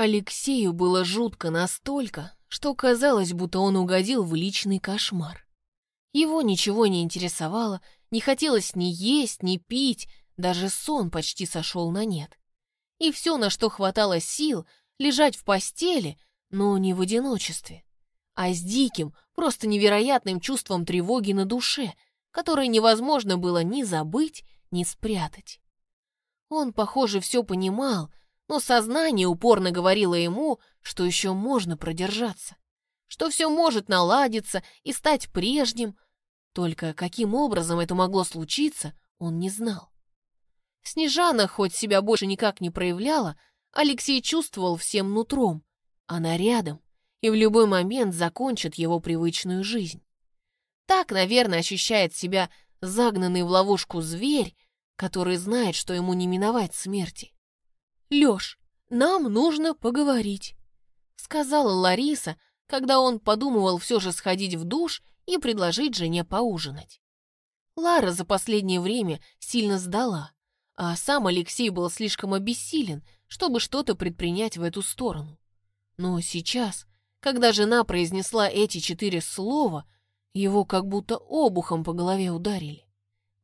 Алексею было жутко настолько, что казалось, будто он угодил в личный кошмар. Его ничего не интересовало, не хотелось ни есть, ни пить, даже сон почти сошел на нет. И все, на что хватало сил, лежать в постели, но не в одиночестве, а с диким, просто невероятным чувством тревоги на душе, которое невозможно было ни забыть, ни спрятать. Он, похоже, все понимал, но сознание упорно говорило ему, что еще можно продержаться, что все может наладиться и стать прежним, только каким образом это могло случиться, он не знал. Снежана хоть себя больше никак не проявляла, Алексей чувствовал всем нутром. Она рядом и в любой момент закончит его привычную жизнь. Так, наверное, ощущает себя загнанный в ловушку зверь, который знает, что ему не миновать смерти. «Лёш, нам нужно поговорить», — сказала Лариса, когда он подумывал все же сходить в душ и предложить жене поужинать. Лара за последнее время сильно сдала, а сам Алексей был слишком обессилен, чтобы что-то предпринять в эту сторону. Но сейчас, когда жена произнесла эти четыре слова, его как будто обухом по голове ударили.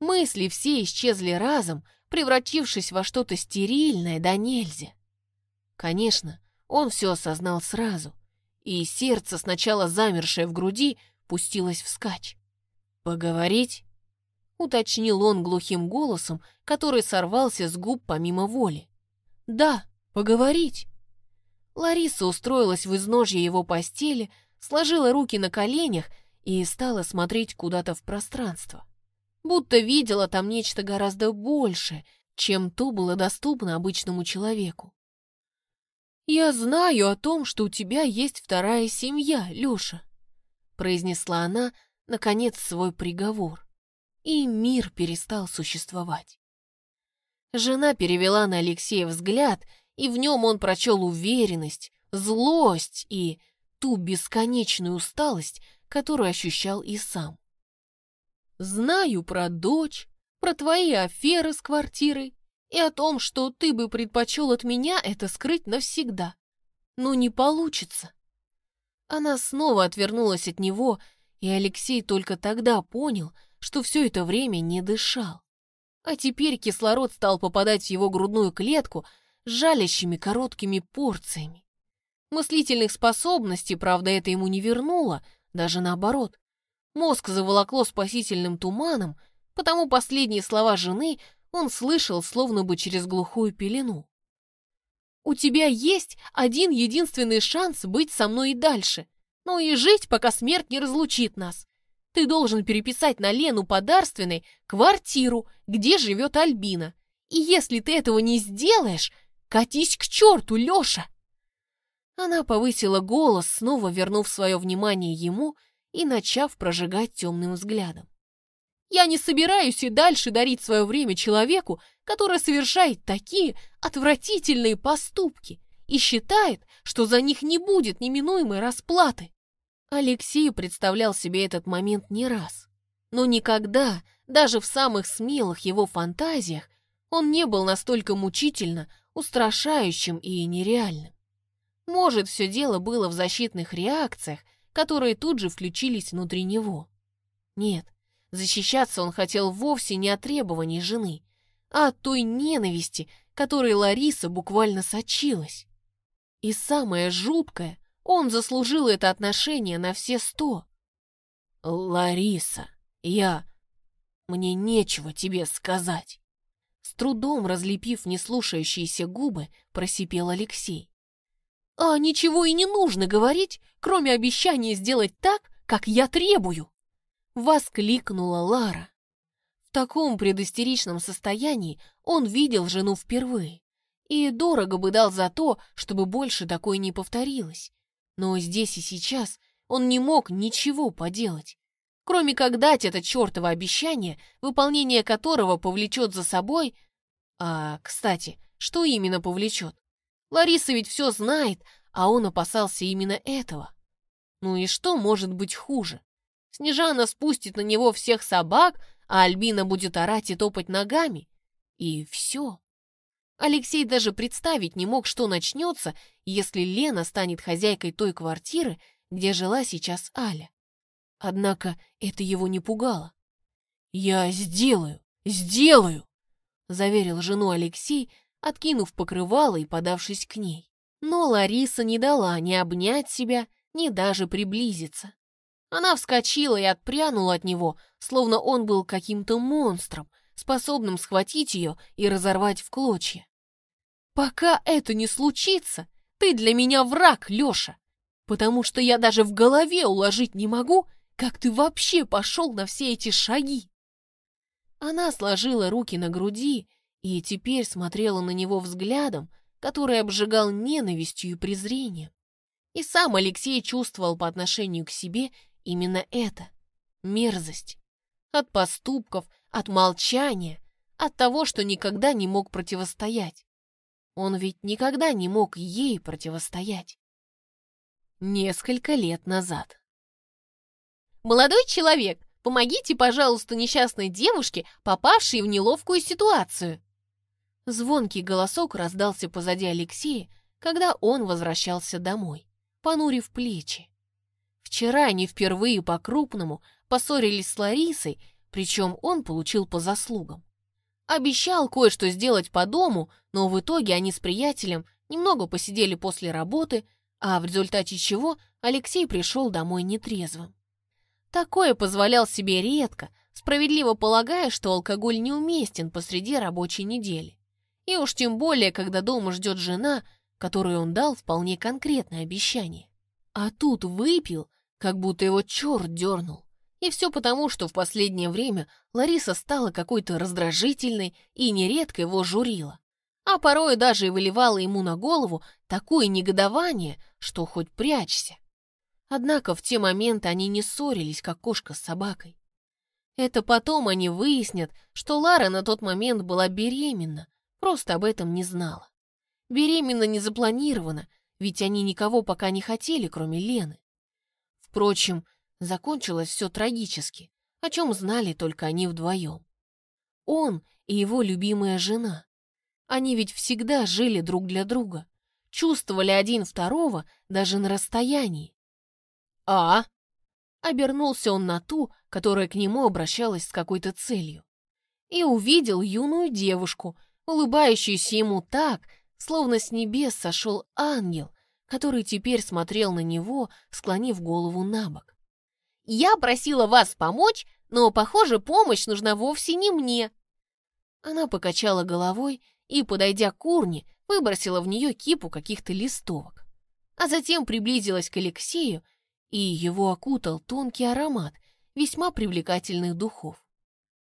Мысли все исчезли разом, превратившись во что-то стерильное да нельзя. Конечно, он все осознал сразу, и сердце, сначала замершее в груди, пустилось вскачь. «Поговорить?» — уточнил он глухим голосом, который сорвался с губ помимо воли. «Да, поговорить!» Лариса устроилась в изножье его постели, сложила руки на коленях и стала смотреть куда-то в пространство будто видела там нечто гораздо большее, чем то было доступно обычному человеку. «Я знаю о том, что у тебя есть вторая семья, Лёша», произнесла она, наконец, свой приговор, и мир перестал существовать. Жена перевела на Алексея взгляд, и в нем он прочел уверенность, злость и ту бесконечную усталость, которую ощущал и сам. Знаю про дочь, про твои аферы с квартирой и о том, что ты бы предпочел от меня это скрыть навсегда. Но не получится. Она снова отвернулась от него, и Алексей только тогда понял, что все это время не дышал. А теперь кислород стал попадать в его грудную клетку жалящими короткими порциями. Мыслительных способностей, правда, это ему не вернуло, даже наоборот. Мозг заволокло спасительным туманом, потому последние слова жены он слышал словно бы через глухую пелену. «У тебя есть один единственный шанс быть со мной и дальше, ну и жить, пока смерть не разлучит нас. Ты должен переписать на Лену Подарственной квартиру, где живет Альбина. И если ты этого не сделаешь, катись к черту, Леша!» Она повысила голос, снова вернув свое внимание ему и начав прожигать темным взглядом. Я не собираюсь и дальше дарить свое время человеку, который совершает такие отвратительные поступки и считает, что за них не будет неминуемой расплаты. Алексей представлял себе этот момент не раз, но никогда, даже в самых смелых его фантазиях, он не был настолько мучительно, устрашающим и нереальным. Может, все дело было в защитных реакциях, которые тут же включились внутри него. Нет, защищаться он хотел вовсе не от требований жены, а от той ненависти, которой Лариса буквально сочилась. И самое жуткое, он заслужил это отношение на все сто. «Лариса, я... Мне нечего тебе сказать». С трудом разлепив неслушающиеся губы, просипел Алексей. «А ничего и не нужно говорить, кроме обещания сделать так, как я требую!» Воскликнула Лара. В таком предостеричном состоянии он видел жену впервые и дорого бы дал за то, чтобы больше такое не повторилось. Но здесь и сейчас он не мог ничего поделать, кроме как дать это чертово обещание, выполнение которого повлечет за собой... А, кстати, что именно повлечет? Лариса ведь все знает, а он опасался именно этого. Ну и что может быть хуже? Снежана спустит на него всех собак, а Альбина будет орать и топать ногами. И все. Алексей даже представить не мог, что начнется, если Лена станет хозяйкой той квартиры, где жила сейчас Аля. Однако это его не пугало. «Я сделаю, сделаю!» — заверил жену Алексей, откинув покрывало и подавшись к ней. Но Лариса не дала ни обнять себя, ни даже приблизиться. Она вскочила и отпрянула от него, словно он был каким-то монстром, способным схватить ее и разорвать в клочья. «Пока это не случится, ты для меня враг, Леша, потому что я даже в голове уложить не могу, как ты вообще пошел на все эти шаги!» Она сложила руки на груди и теперь смотрела на него взглядом, который обжигал ненавистью и презрением. И сам Алексей чувствовал по отношению к себе именно это — мерзость. От поступков, от молчания, от того, что никогда не мог противостоять. Он ведь никогда не мог ей противостоять. Несколько лет назад. «Молодой человек, помогите, пожалуйста, несчастной девушке, попавшей в неловкую ситуацию!» Звонкий голосок раздался позади Алексея, когда он возвращался домой, понурив плечи. Вчера они впервые по-крупному поссорились с Ларисой, причем он получил по заслугам. Обещал кое-что сделать по дому, но в итоге они с приятелем немного посидели после работы, а в результате чего Алексей пришел домой нетрезвым. Такое позволял себе редко, справедливо полагая, что алкоголь неуместен посреди рабочей недели. И уж тем более, когда дома ждет жена, которой он дал вполне конкретное обещание. А тут выпил, как будто его черт дернул. И все потому, что в последнее время Лариса стала какой-то раздражительной и нередко его журила. А порой даже и выливала ему на голову такое негодование, что хоть прячься. Однако в те моменты они не ссорились, как кошка с собакой. Это потом они выяснят, что Лара на тот момент была беременна, просто об этом не знала. Беременна не запланирована, ведь они никого пока не хотели, кроме Лены. Впрочем, закончилось все трагически, о чем знали только они вдвоем. Он и его любимая жена. Они ведь всегда жили друг для друга, чувствовали один второго даже на расстоянии. «А?» Обернулся он на ту, которая к нему обращалась с какой-то целью. И увидел юную девушку, улыбающуюся ему так, словно с небес сошел ангел, который теперь смотрел на него, склонив голову на бок. «Я просила вас помочь, но, похоже, помощь нужна вовсе не мне». Она покачала головой и, подойдя к урне, выбросила в нее кипу каких-то листовок. А затем приблизилась к Алексею и его окутал тонкий аромат весьма привлекательных духов.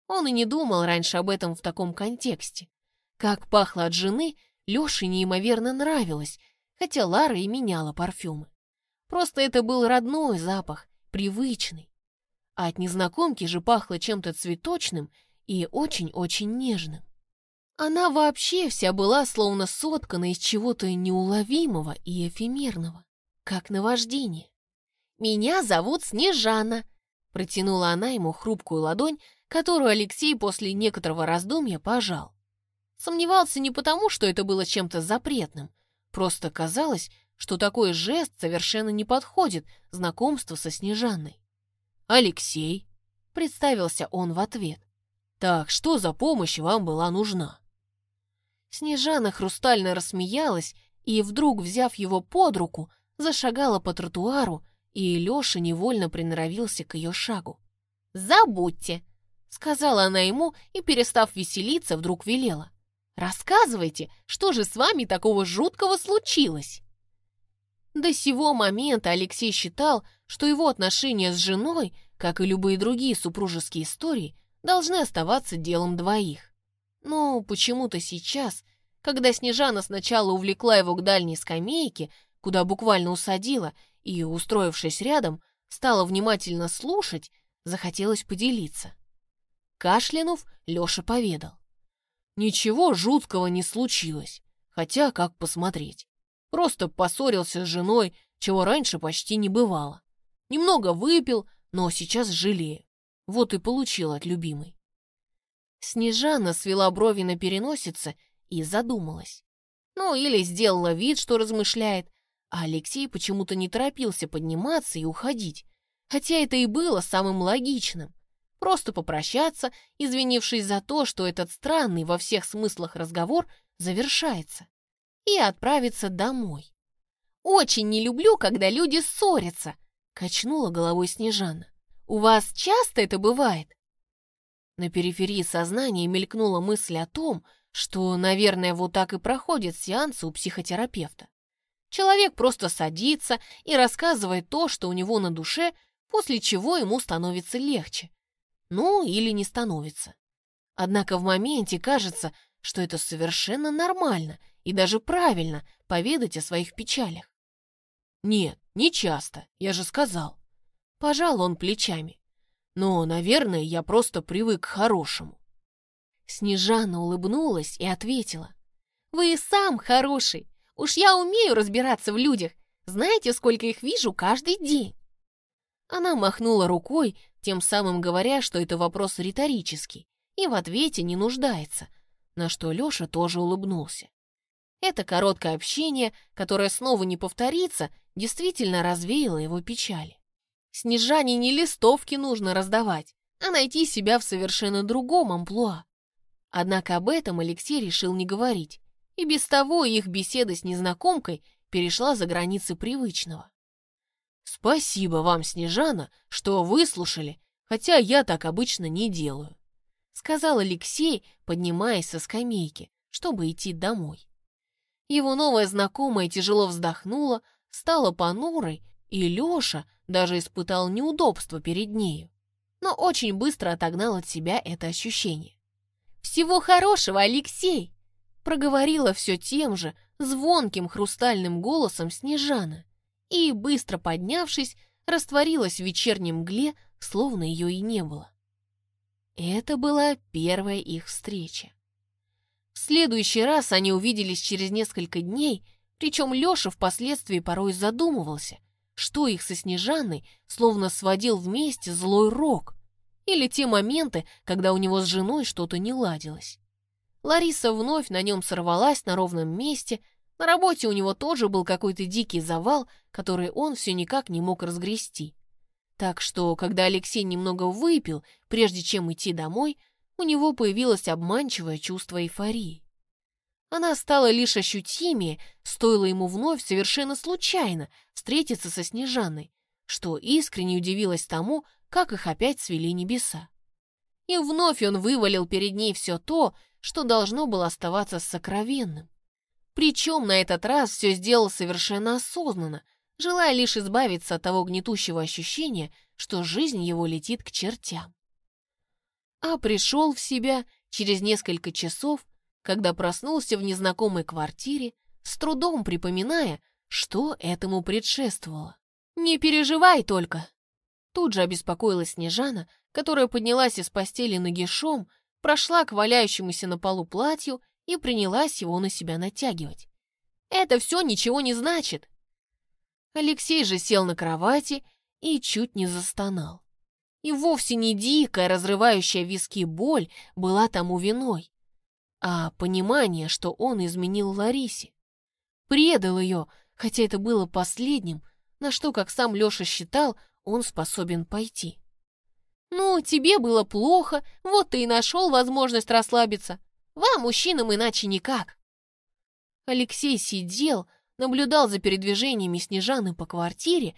Он и не думал раньше об этом в таком контексте. Как пахло от жены, Леше неимоверно нравилось, хотя Лара и меняла парфюмы. Просто это был родной запах, привычный. А от незнакомки же пахло чем-то цветочным и очень-очень нежным. Она вообще вся была словно соткана из чего-то неуловимого и эфемерного, как наваждение. «Меня зовут Снежана», — протянула она ему хрупкую ладонь, которую Алексей после некоторого раздумья пожал. Сомневался не потому, что это было чем-то запретным, просто казалось, что такой жест совершенно не подходит знакомству со Снежанной. «Алексей», — представился он в ответ, — «так что за помощь вам была нужна?» Снежана хрустально рассмеялась и, вдруг взяв его под руку, зашагала по тротуару, и Леша невольно приноровился к ее шагу. «Забудьте!» — сказала она ему и, перестав веселиться, вдруг велела. «Рассказывайте, что же с вами такого жуткого случилось?» До сего момента Алексей считал, что его отношения с женой, как и любые другие супружеские истории, должны оставаться делом двоих. Но почему-то сейчас, когда Снежана сначала увлекла его к дальней скамейке, куда буквально усадила и, устроившись рядом, стала внимательно слушать, захотелось поделиться. Кашлянув, Леша поведал. Ничего жуткого не случилось, хотя как посмотреть. Просто поссорился с женой, чего раньше почти не бывало. Немного выпил, но сейчас жалею. Вот и получил от любимой. Снежана свела брови на переносице и задумалась. Ну, или сделала вид, что размышляет, а Алексей почему-то не торопился подниматься и уходить, хотя это и было самым логичным. Просто попрощаться, извинившись за то, что этот странный во всех смыслах разговор завершается, и отправиться домой. «Очень не люблю, когда люди ссорятся», — качнула головой Снежана. «У вас часто это бывает?» На периферии сознания мелькнула мысль о том, что, наверное, вот так и проходят сеансы у психотерапевта. Человек просто садится и рассказывает то, что у него на душе, после чего ему становится легче. Ну, или не становится. Однако в моменте кажется, что это совершенно нормально и даже правильно поведать о своих печалях. Нет, не часто, я же сказал. Пожал он плечами. Но, наверное, я просто привык к хорошему. Снежана улыбнулась и ответила. «Вы и сам хороший. Уж я умею разбираться в людях. Знаете, сколько их вижу каждый день?» Она махнула рукой, тем самым говоря, что это вопрос риторический и в ответе не нуждается, на что Леша тоже улыбнулся. Это короткое общение, которое снова не повторится, действительно развеяло его печали. Снежане не листовки нужно раздавать, а найти себя в совершенно другом амплуа. Однако об этом Алексей решил не говорить, и без того их беседа с незнакомкой перешла за границы привычного. «Спасибо вам, Снежана, что выслушали, хотя я так обычно не делаю», сказал Алексей, поднимаясь со скамейки, чтобы идти домой. Его новая знакомая тяжело вздохнула, стала понурой, и Леша даже испытал неудобство перед нею, но очень быстро отогнал от себя это ощущение. «Всего хорошего, Алексей!» проговорила все тем же звонким хрустальным голосом Снежана и, быстро поднявшись, растворилась в вечернем мгле, словно ее и не было. Это была первая их встреча. В следующий раз они увиделись через несколько дней, причем Леша впоследствии порой задумывался, что их со Снежаной словно сводил вместе злой рок, или те моменты, когда у него с женой что-то не ладилось. Лариса вновь на нем сорвалась на ровном месте, на работе у него тоже был какой-то дикий завал, который он все никак не мог разгрести. Так что, когда Алексей немного выпил, прежде чем идти домой, у него появилось обманчивое чувство эйфории. Она стала лишь ощутимее, стоило ему вновь совершенно случайно встретиться со Снежаной, что искренне удивилась тому, как их опять свели небеса. И вновь он вывалил перед ней все то, что должно было оставаться сокровенным. Причем на этот раз все сделал совершенно осознанно, желая лишь избавиться от того гнетущего ощущения, что жизнь его летит к чертям. А пришел в себя через несколько часов, когда проснулся в незнакомой квартире, с трудом припоминая, что этому предшествовало. «Не переживай только!» Тут же обеспокоилась Снежана, которая поднялась из постели нагишом, прошла к валяющемуся на полу платью и принялась его на себя натягивать. «Это все ничего не значит!» Алексей же сел на кровати и чуть не застонал. И вовсе не дикая, разрывающая виски боль была тому виной, а понимание, что он изменил Ларисе. Предал ее, хотя это было последним, на что, как сам Леша считал, он способен пойти. «Ну, тебе было плохо, вот ты и нашел возможность расслабиться. Вам, мужчинам, иначе никак». Алексей сидел, наблюдал за передвижениями Снежаны по квартире,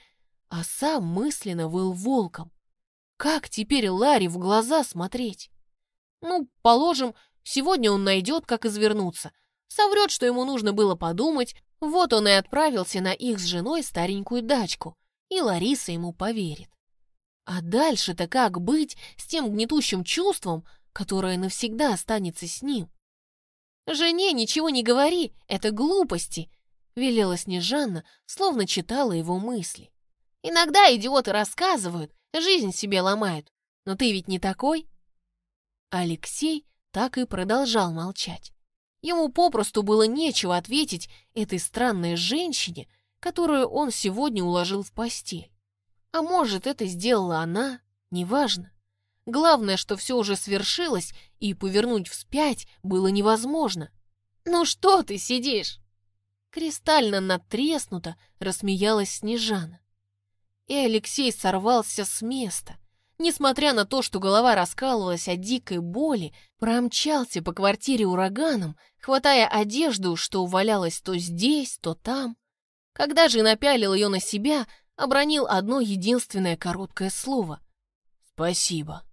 а сам мысленно выл волком. Как теперь Ларе в глаза смотреть? Ну, положим, сегодня он найдет, как извернуться. Соврет, что ему нужно было подумать, вот он и отправился на их с женой старенькую дачку, и Лариса ему поверит. А дальше-то как быть с тем гнетущим чувством, которое навсегда останется с ним? «Жене ничего не говори, это глупости», — велела Снежанна, словно читала его мысли. «Иногда идиоты рассказывают, жизнь себе ломают, но ты ведь не такой». Алексей так и продолжал молчать. Ему попросту было нечего ответить этой странной женщине, которую он сегодня уложил в постель. А может, это сделала она, неважно. Главное, что все уже свершилось, и повернуть вспять было невозможно. «Ну что ты сидишь?» Кристально натреснуто рассмеялась Снежана. И Алексей сорвался с места. Несмотря на то, что голова раскалывалась от дикой боли, промчался по квартире ураганом, хватая одежду, что валялась то здесь, то там. Когда же напялил ее на себя, обронил одно единственное короткое слово. «Спасибо».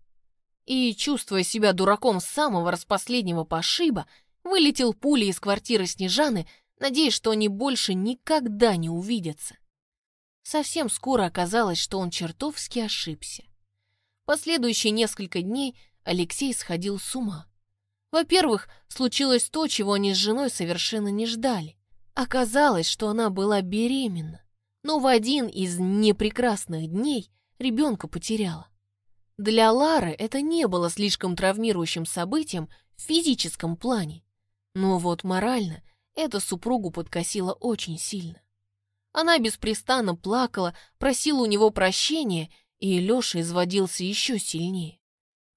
И, чувствуя себя дураком с самого распоследнего пошиба, вылетел пулей из квартиры Снежаны, надеясь, что они больше никогда не увидятся. Совсем скоро оказалось, что он чертовски ошибся. Последующие несколько дней Алексей сходил с ума. Во-первых, случилось то, чего они с женой совершенно не ждали. Оказалось, что она была беременна, но в один из непрекрасных дней ребенка потеряла. Для Лары это не было слишком травмирующим событием в физическом плане, но вот морально это супругу подкосило очень сильно. Она беспрестанно плакала, просила у него прощения, и Леша изводился еще сильнее.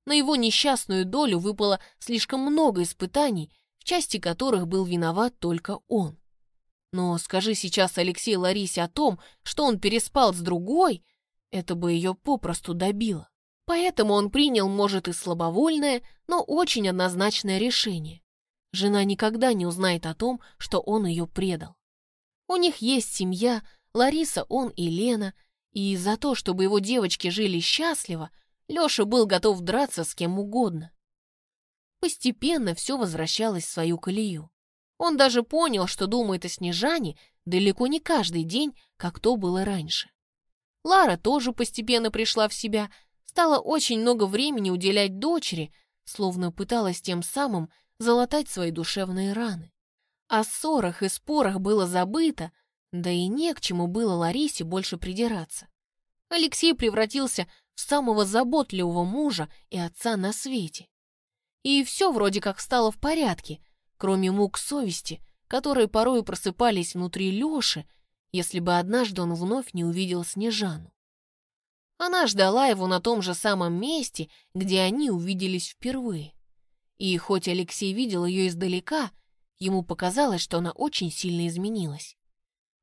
На его несчастную долю выпало слишком много испытаний, в части которых был виноват только он. Но скажи сейчас Алексей Ларисе о том, что он переспал с другой, это бы ее попросту добило. Поэтому он принял, может, и слабовольное, но очень однозначное решение. Жена никогда не узнает о том, что он ее предал. У них есть семья, Лариса, он и Лена, и за то, чтобы его девочки жили счастливо, Леша был готов драться с кем угодно. Постепенно все возвращалось в свою колею. Он даже понял, что думает о Снежане далеко не каждый день, как то было раньше. Лара тоже постепенно пришла в себя, стала очень много времени уделять дочери, словно пыталась тем самым залатать свои душевные раны. О ссорах и спорах было забыто, да и не к чему было Ларисе больше придираться. Алексей превратился в самого заботливого мужа и отца на свете. И все вроде как стало в порядке, кроме мук совести, которые порой просыпались внутри Лёши, если бы однажды он вновь не увидел Снежану. Она ждала его на том же самом месте, где они увиделись впервые. И хоть Алексей видел ее издалека, ему показалось, что она очень сильно изменилась.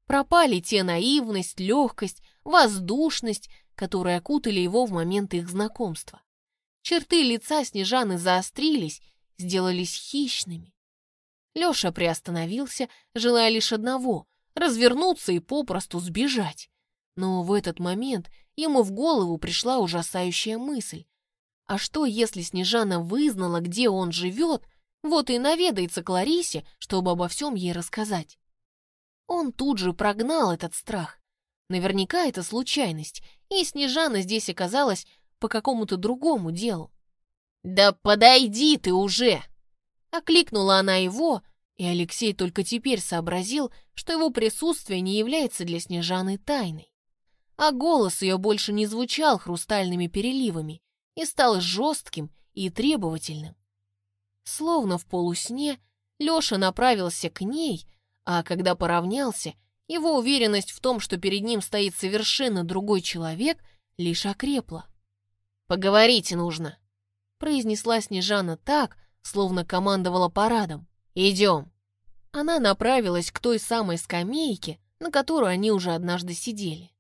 Пропали те наивность, легкость, воздушность, которые окутали его в момент их знакомства. Черты лица Снежаны заострились, сделались хищными. Леша приостановился, желая лишь одного — развернуться и попросту сбежать. Но в этот момент ему в голову пришла ужасающая мысль. А что, если Снежана вызнала, где он живет, вот и наведается к Ларисе, чтобы обо всем ей рассказать? Он тут же прогнал этот страх. Наверняка это случайность, и Снежана здесь оказалась по какому-то другому делу. «Да подойди ты уже!» Окликнула она его, и Алексей только теперь сообразил, что его присутствие не является для Снежаны тайной. А голос ее больше не звучал хрустальными переливами и стал жестким и требовательным. Словно в полусне Леша направился к ней, а когда поравнялся, его уверенность в том, что перед ним стоит совершенно другой человек, лишь окрепла. «Поговорить нужно», — произнесла Снежана так, словно командовала парадом. «Идем». Она направилась к той самой скамейке, на которой они уже однажды сидели.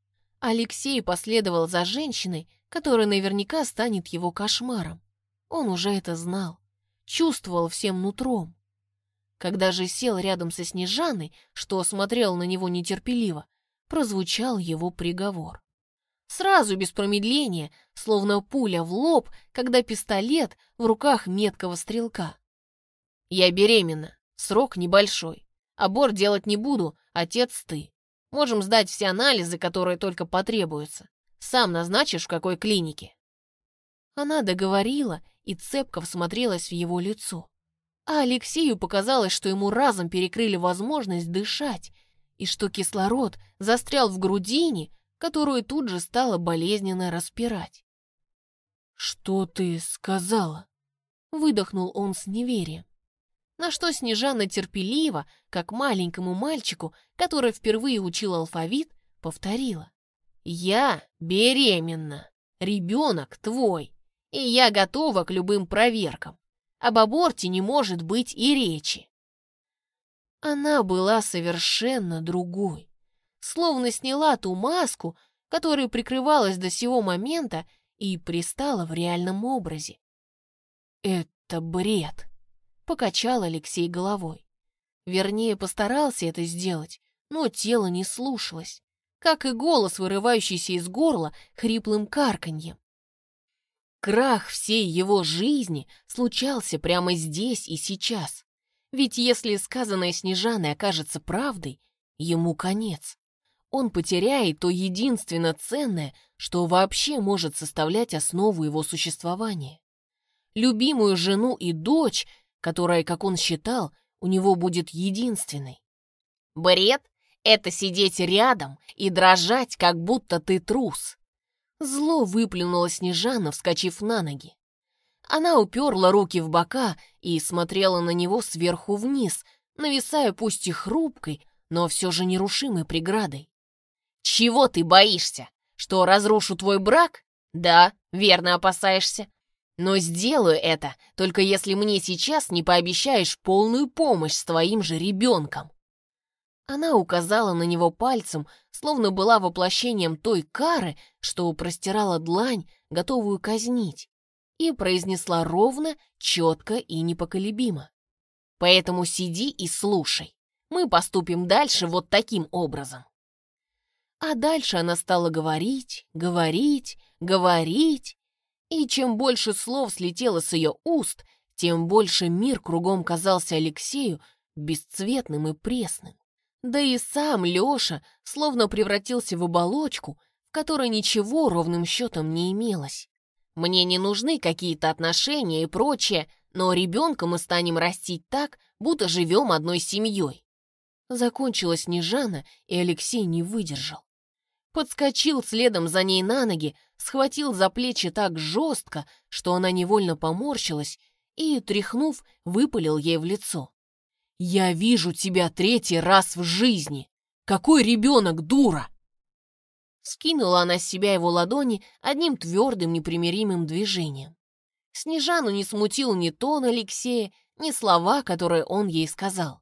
Алексей последовал за женщиной, которая наверняка станет его кошмаром. Он уже это знал, чувствовал всем нутром. Когда же сел рядом со Снежаной, что смотрел на него нетерпеливо, прозвучал его приговор. Сразу, без промедления, словно пуля в лоб, когда пистолет в руках меткого стрелка. «Я беременна, срок небольшой. Аборт делать не буду, отец ты. Можем сдать все анализы, которые только потребуются. Сам назначишь, в какой клинике». Она договорила и цепко всмотрелась в его лицо а Алексею показалось, что ему разом перекрыли возможность дышать, и что кислород застрял в грудине, которую тут же стало болезненно распирать. «Что ты сказала?» — выдохнул он с неверием. На что Снежана терпеливо, как маленькому мальчику, который впервые учил алфавит, повторила. «Я беременна. Ребенок твой. И я готова к любым проверкам. Об аборте не может быть и речи. Она была совершенно другой. Словно сняла ту маску, которой прикрывалась до сего момента и пристала в реальном образе. «Это бред», — покачал Алексей головой. Вернее, постарался это сделать, но тело не слушалось, как и голос, вырывающийся из горла хриплым карканьем. Крах всей его жизни случался прямо здесь и сейчас. Ведь если сказанное Снежаной окажется правдой, ему конец. Он потеряет то единственно ценное, что вообще может составлять основу его существования. Любимую жену и дочь, которая, как он считал, у него будет единственной. Бред — это сидеть рядом и дрожать, как будто ты трус. Зло выплюнула Снежана, вскочив на ноги. Она уперла руки в бока и смотрела на него сверху вниз, нависая пусть и хрупкой, но все же нерушимой преградой. «Чего ты боишься? Что разрушу твой брак? Да, верно опасаешься. Но сделаю это, только если мне сейчас не пообещаешь полную помощь с твоим же ребенком». Она указала на него пальцем, словно была воплощением той кары, что простирала длань, готовую казнить, и произнесла ровно, четко и непоколебимо. «Поэтому сиди и слушай. Мы поступим дальше вот таким образом». А дальше она стала говорить, говорить, говорить, и чем больше слов слетело с ее уст, тем больше мир кругом казался Алексею бесцветным и пресным. Да и сам Лёша словно превратился в оболочку, в которой ничего ровным счетом не имелось. Мне не нужны какие-то отношения и прочее, но ребенка мы станем растить так, будто живем одной семьей. Закончилась Снежана, и Алексей не выдержал. Подскочил следом за ней на ноги, схватил за плечи так жестко, что она невольно поморщилась и, тряхнув, выпалил ей в лицо. «Я вижу тебя третий раз в жизни! Какой ребенок, дура!» Скинула она с себя его ладони одним твердым непримиримым движением. Снежану не смутил ни тон Алексея, ни слова, которые он ей сказал.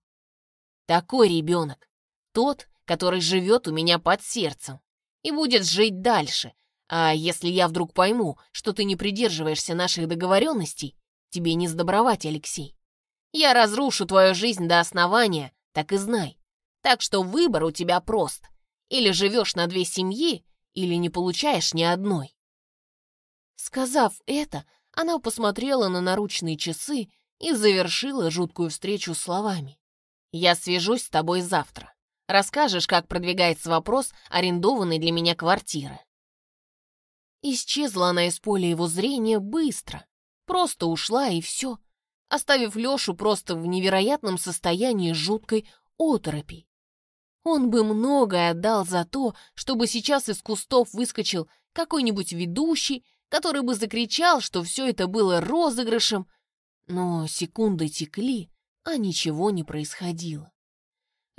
«Такой ребенок, тот, который живет у меня под сердцем и будет жить дальше, а если я вдруг пойму, что ты не придерживаешься наших договоренностей, тебе не сдобровать, Алексей. Я разрушу твою жизнь до основания, так и знай. Так что выбор у тебя прост. Или живешь на две семьи, или не получаешь ни одной. Сказав это, она посмотрела на наручные часы и завершила жуткую встречу словами. «Я свяжусь с тобой завтра. Расскажешь, как продвигается вопрос арендованной для меня квартиры». Исчезла она из поля его зрения быстро. Просто ушла и все оставив Лешу просто в невероятном состоянии жуткой оторопи. Он бы многое отдал за то, чтобы сейчас из кустов выскочил какой-нибудь ведущий, который бы закричал, что все это было розыгрышем, но секунды текли, а ничего не происходило.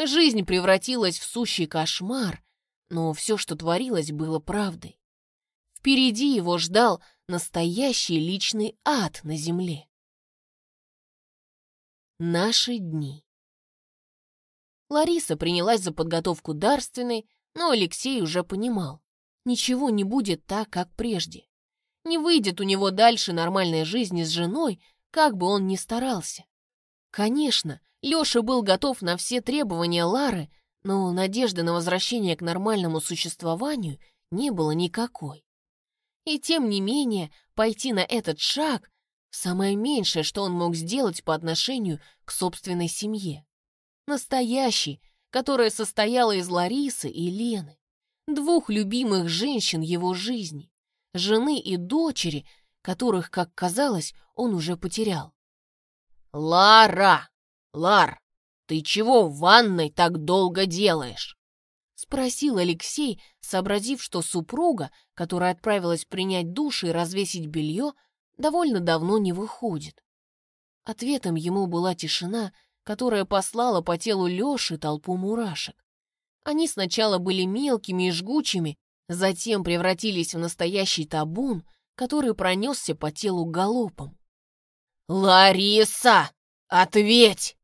Жизнь превратилась в сущий кошмар, но все, что творилось, было правдой. Впереди его ждал настоящий личный ад на земле. Наши дни. Лариса принялась за подготовку дарственной, но Алексей уже понимал. Ничего не будет так, как прежде. Не выйдет у него дальше нормальной жизни с женой, как бы он ни старался. Конечно, Леша был готов на все требования Лары, но надежды на возвращение к нормальному существованию не было никакой. И тем не менее, пойти на этот шаг Самое меньшее, что он мог сделать по отношению к собственной семье. Настоящий, которая состояла из Ларисы и Лены, двух любимых женщин его жизни, жены и дочери, которых, как казалось, он уже потерял. «Лара! Лар, ты чего в ванной так долго делаешь?» — спросил Алексей, сообразив, что супруга, которая отправилась принять душ и развесить белье, довольно давно не выходит. Ответом ему была тишина, которая послала по телу Лёши толпу мурашек. Они сначала были мелкими и жгучими, затем превратились в настоящий табун, который пронесся по телу галопом. «Лариса, ответь!»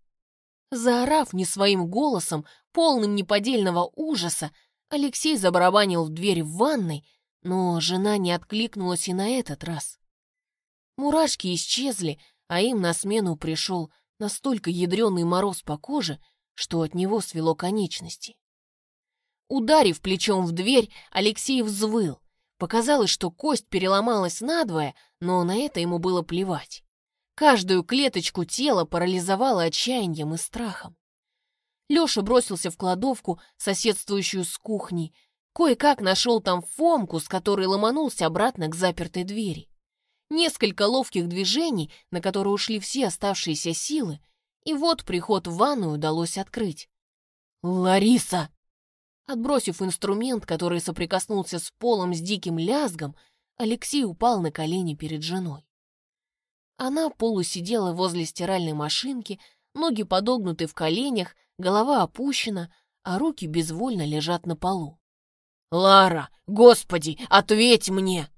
Заорав не своим голосом, полным неподдельного ужаса, Алексей забарабанил в дверь в ванной, но жена не откликнулась и на этот раз. Мурашки исчезли, а им на смену пришел настолько ядреный мороз по коже, что от него свело конечности. Ударив плечом в дверь, Алексей взвыл. Показалось, что кость переломалась надвое, но на это ему было плевать. Каждую клеточку тела парализовало отчаянием и страхом. Лёша бросился в кладовку, соседствующую с кухней, кое-как нашел там Фомку, с которой ломанулся обратно к запертой двери. Несколько ловких движений, на которые ушли все оставшиеся силы, и вот приход в ванную удалось открыть. «Лариса!» Отбросив инструмент, который соприкоснулся с полом с диким лязгом, Алексей упал на колени перед женой. Она полусидела возле стиральной машинки, ноги подогнуты в коленях, голова опущена, а руки безвольно лежат на полу. «Лара, господи, ответь мне!»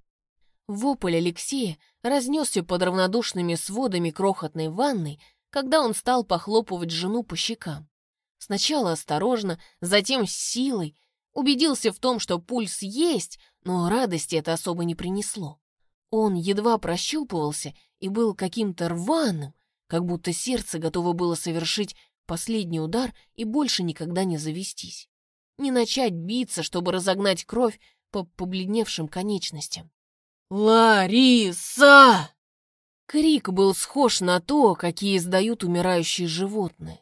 Вопль Алексея разнесся под равнодушными сводами крохотной ванной, когда он стал похлопывать жену по щекам. Сначала осторожно, затем с силой. Убедился в том, что пульс есть, но радости это особо не принесло. Он едва прощупывался и был каким-то рваным, как будто сердце готово было совершить последний удар и больше никогда не завестись. Не начать биться, чтобы разогнать кровь по побледневшим конечностям. «Лариса!» Крик был схож на то, какие издают умирающие животные.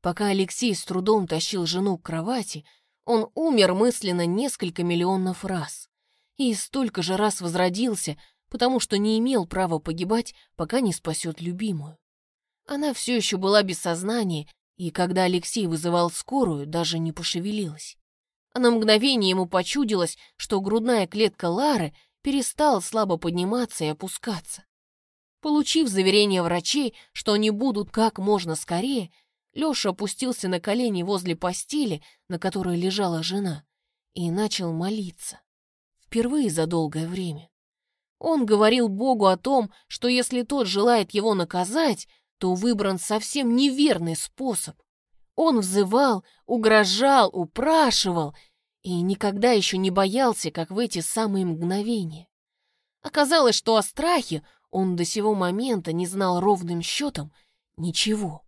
Пока Алексей с трудом тащил жену к кровати, он умер мысленно несколько миллионов раз. И столько же раз возродился, потому что не имел права погибать, пока не спасет любимую. Она все еще была без сознания, и когда Алексей вызывал скорую, даже не пошевелилась. А на мгновение ему почудилось, что грудная клетка Лары перестала слабо подниматься и опускаться. Получив заверение врачей, что они будут как можно скорее, Лёша опустился на колени возле постели, на которой лежала жена, и начал молиться. Впервые за долгое время. Он говорил Богу о том, что если тот желает его наказать, то выбран совсем неверный способ. Он взывал, угрожал, упрашивал и никогда еще не боялся, как в эти самые мгновения. Оказалось, что о страхе он до сего момента не знал ровным счетом ничего.